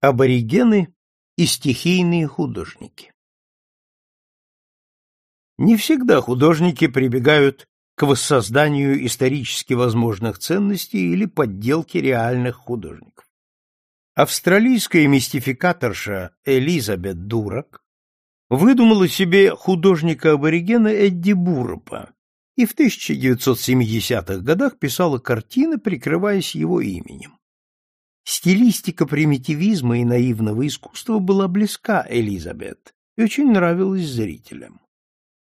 Аборигены и стихийные художники Не всегда художники прибегают к воссозданию исторически возможных ценностей или подделке реальных художников. Австралийская мистификаторша Элизабет Дурак выдумала себе художника-аборигена Эдди Буропа и в 1970-х годах писала картины, прикрываясь его именем. Стилистика примитивизма и наивного искусства была близка Элизабет и очень нравилась зрителям.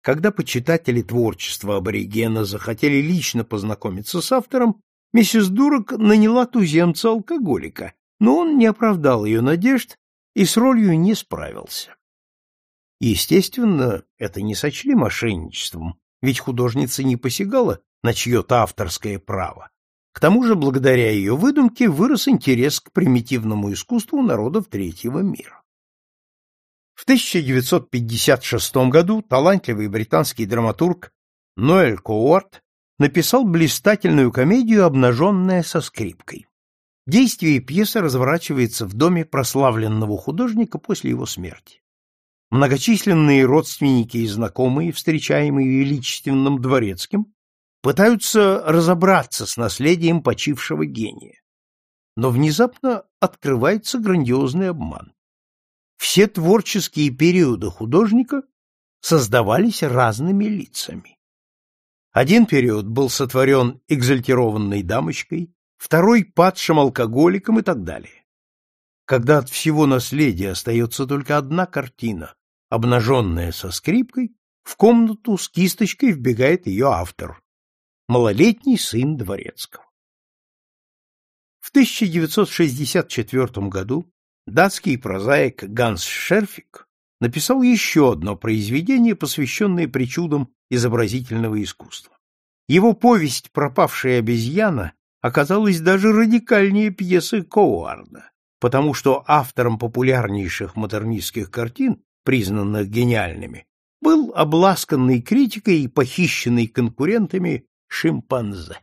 Когда почитатели творчества аборигена захотели лично познакомиться с автором, миссис Дурак наняла туземца-алкоголика, но он не оправдал ее надежд и с ролью не справился. Естественно, это не сочли мошенничеством, ведь художница не посягала на чье-то авторское право, к тому же, благодаря ее выдумке вырос интерес к примитивному искусству народов третьего мира. В 1956 году талантливый британский драматург Ноэль Коуарт написал блистательную комедию «Обнаженная со скрипкой». Действие пьесы разворачивается в доме прославленного художника после его смерти. Многочисленные родственники и знакомые, встречаемые величественным дворецким, пытаются разобраться с наследием почившего гения. Но внезапно открывается грандиозный обман. Все творческие периоды художника создавались разными лицами. Один период был сотворен экзальтированной дамочкой, второй — падшим алкоголиком и так далее. Когда от всего наследия остается только одна картина, обнаженная со скрипкой, в комнату с кисточкой вбегает ее автор, малолетний сын дворецкого. В 1964 году датский прозаик Ганс Шерфик написал еще одно произведение, посвященное причудам изобразительного искусства. Его повесть «Пропавшая обезьяна» оказалась даже радикальнее пьесы Коуарда, потому что автором популярнейших модернистских картин, признанных гениальными, был обласканный критикой и похищенный конкурентами шимпанзе.